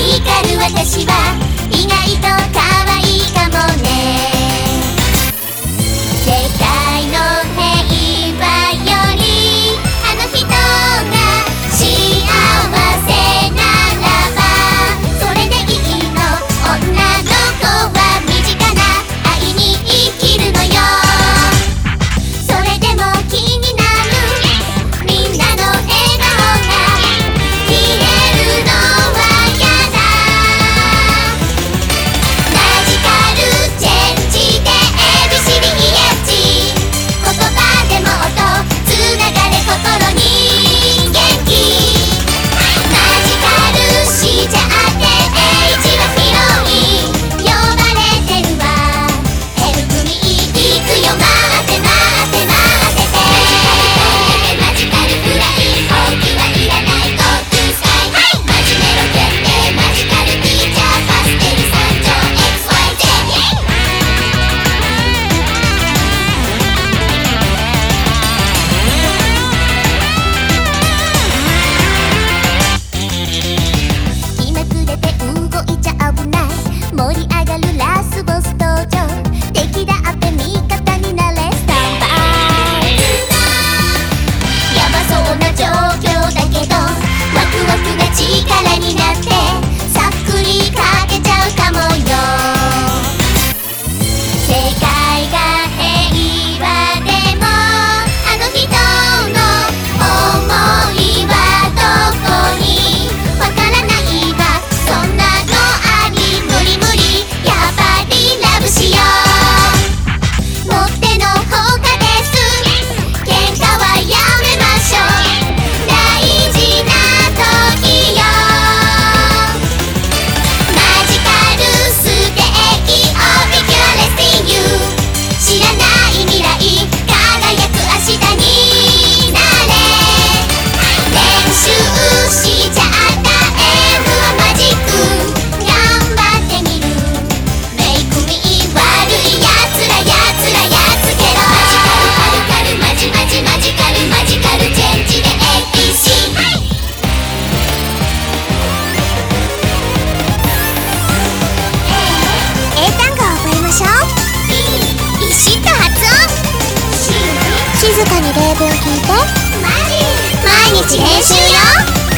光る私は意外と練習よ。